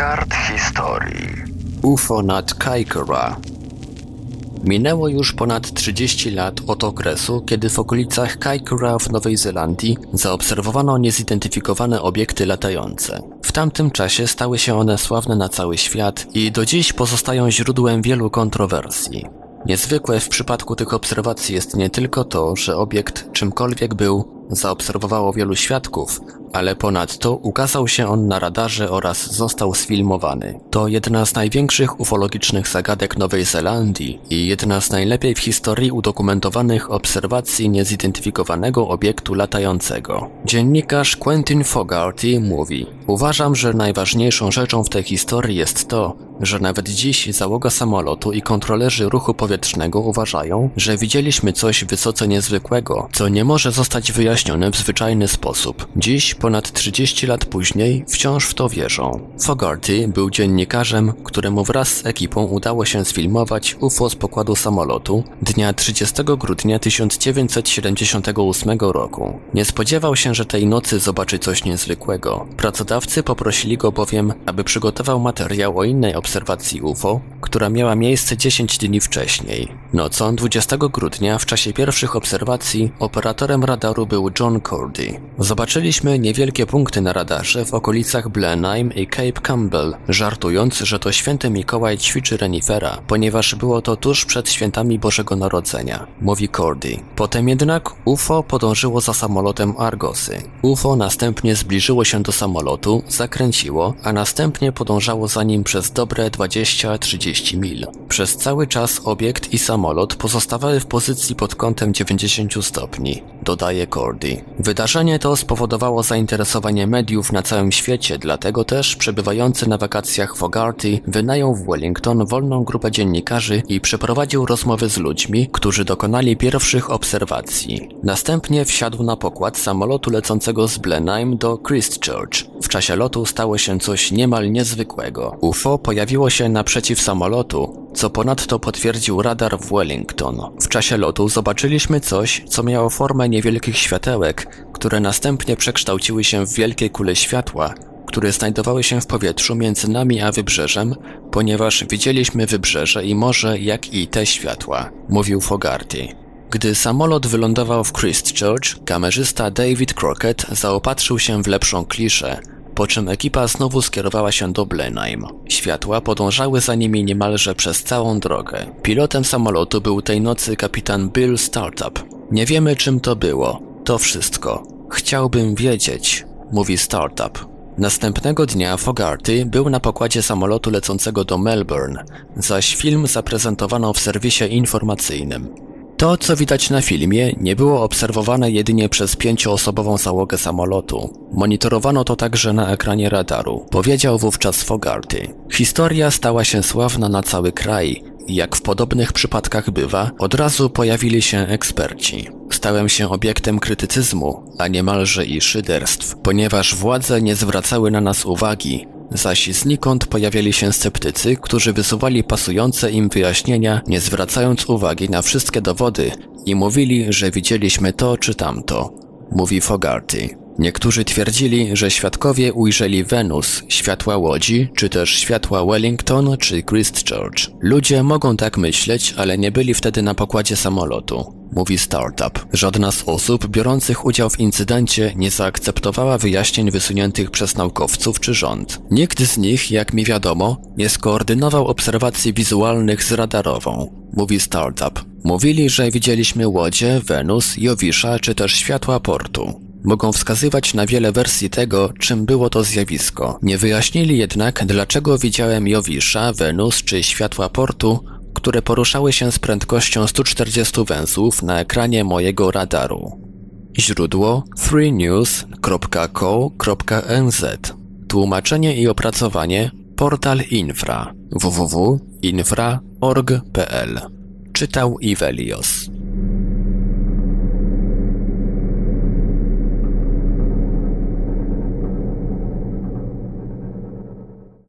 kart historii. UFO nad Kaikoura. Minęło już ponad 30 lat od okresu, kiedy w okolicach Kaikoura w Nowej Zelandii zaobserwowano niezidentyfikowane obiekty latające. W tamtym czasie stały się one sławne na cały świat i do dziś pozostają źródłem wielu kontrowersji. Niezwykłe w przypadku tych obserwacji jest nie tylko to, że obiekt czymkolwiek był, zaobserwowało wielu świadków, ale ponadto ukazał się on na radarze oraz został sfilmowany. To jedna z największych ufologicznych zagadek Nowej Zelandii i jedna z najlepiej w historii udokumentowanych obserwacji niezidentyfikowanego obiektu latającego. Dziennikarz Quentin Fogarty mówi: Uważam, że najważniejszą rzeczą w tej historii jest to, że nawet dziś załoga samolotu i kontrolerzy ruchu powietrznego uważają, że widzieliśmy coś wysoce niezwykłego, co nie może zostać wyjaśnione w zwyczajny sposób. Dziś, ponad 30 lat później, wciąż w to wierzą. Fogarty był dziennikarzem, któremu wraz z ekipą udało się sfilmować UFO z pokładu samolotu dnia 30 grudnia 1978 roku. Nie spodziewał się, że tej nocy zobaczy coś niezwykłego. Pracodawcy poprosili go bowiem, aby przygotował materiał o innej obserwacji UFO, która miała miejsce 10 dni wcześniej. Nocą 20 grudnia, w czasie pierwszych obserwacji, operatorem radaru był John Cordy. Zobaczyliśmy niewielkie punkty na radarze w okolicach Blenheim i Cape Campbell, żartując, że to święty Mikołaj ćwiczy renifera, ponieważ było to tuż przed świętami Bożego Narodzenia, mówi Cordy. Potem jednak UFO podążyło za samolotem Argosy. UFO następnie zbliżyło się do samolotu, zakręciło, a następnie podążało za nim przez dobre 20-30 mil. Przez cały czas obiekt i samolot pozostawały w pozycji pod kątem 90 stopni, dodaje Cordy. Wydarzenie to spowodowało zainteresowanie mediów na całym świecie, dlatego też przebywający na wakacjach Fogarty wynajął w Wellington wolną grupę dziennikarzy i przeprowadził rozmowy z ludźmi, którzy dokonali pierwszych obserwacji. Następnie wsiadł na pokład samolotu lecącego z Blenheim do Christchurch. W czasie lotu stało się coś niemal niezwykłego. UFO pojawiło się naprzeciw samolotu, co ponadto potwierdził radar w Wellington. W czasie lotu zobaczyliśmy coś, co miało formę niewielkich światełek, które następnie przekształciły się w wielkie kule światła, które znajdowały się w powietrzu między nami a wybrzeżem, ponieważ widzieliśmy wybrzeże i morze, jak i te światła, mówił Fogarty. Gdy samolot wylądował w Christchurch, kamerzysta David Crockett zaopatrzył się w lepszą kliszę, po czym ekipa znowu skierowała się do Blenheim. Światła podążały za nimi niemalże przez całą drogę. Pilotem samolotu był tej nocy kapitan Bill Startup. Nie wiemy czym to było. To wszystko. Chciałbym wiedzieć, mówi Startup. Następnego dnia Fogarty był na pokładzie samolotu lecącego do Melbourne, zaś film zaprezentowano w serwisie informacyjnym. To, co widać na filmie, nie było obserwowane jedynie przez pięcioosobową załogę samolotu. Monitorowano to także na ekranie radaru, powiedział wówczas Fogarty. Historia stała się sławna na cały kraj, jak w podobnych przypadkach bywa, od razu pojawili się eksperci. Stałem się obiektem krytycyzmu, a niemalże i szyderstw, ponieważ władze nie zwracały na nas uwagi, zaś znikąd pojawiali się sceptycy, którzy wysuwali pasujące im wyjaśnienia, nie zwracając uwagi na wszystkie dowody i mówili, że widzieliśmy to czy tamto, mówi Fogarty. Niektórzy twierdzili, że świadkowie ujrzeli Wenus, światła Łodzi, czy też światła Wellington czy Christchurch. Ludzie mogą tak myśleć, ale nie byli wtedy na pokładzie samolotu. Mówi Startup. Żadna z osób biorących udział w incydencie nie zaakceptowała wyjaśnień wysuniętych przez naukowców czy rząd. Nikt z nich, jak mi wiadomo, nie skoordynował obserwacji wizualnych z radarową. Mówi Startup. Mówili, że widzieliśmy łodzie, Wenus, Jowisza czy też światła portu mogą wskazywać na wiele wersji tego, czym było to zjawisko. Nie wyjaśnili jednak, dlaczego widziałem Jowisza, Wenus czy światła portu, które poruszały się z prędkością 140 węzłów na ekranie mojego radaru. Źródło 3news.co.nz Tłumaczenie i opracowanie Portal Infra www.infra.org.pl Czytał Ivelios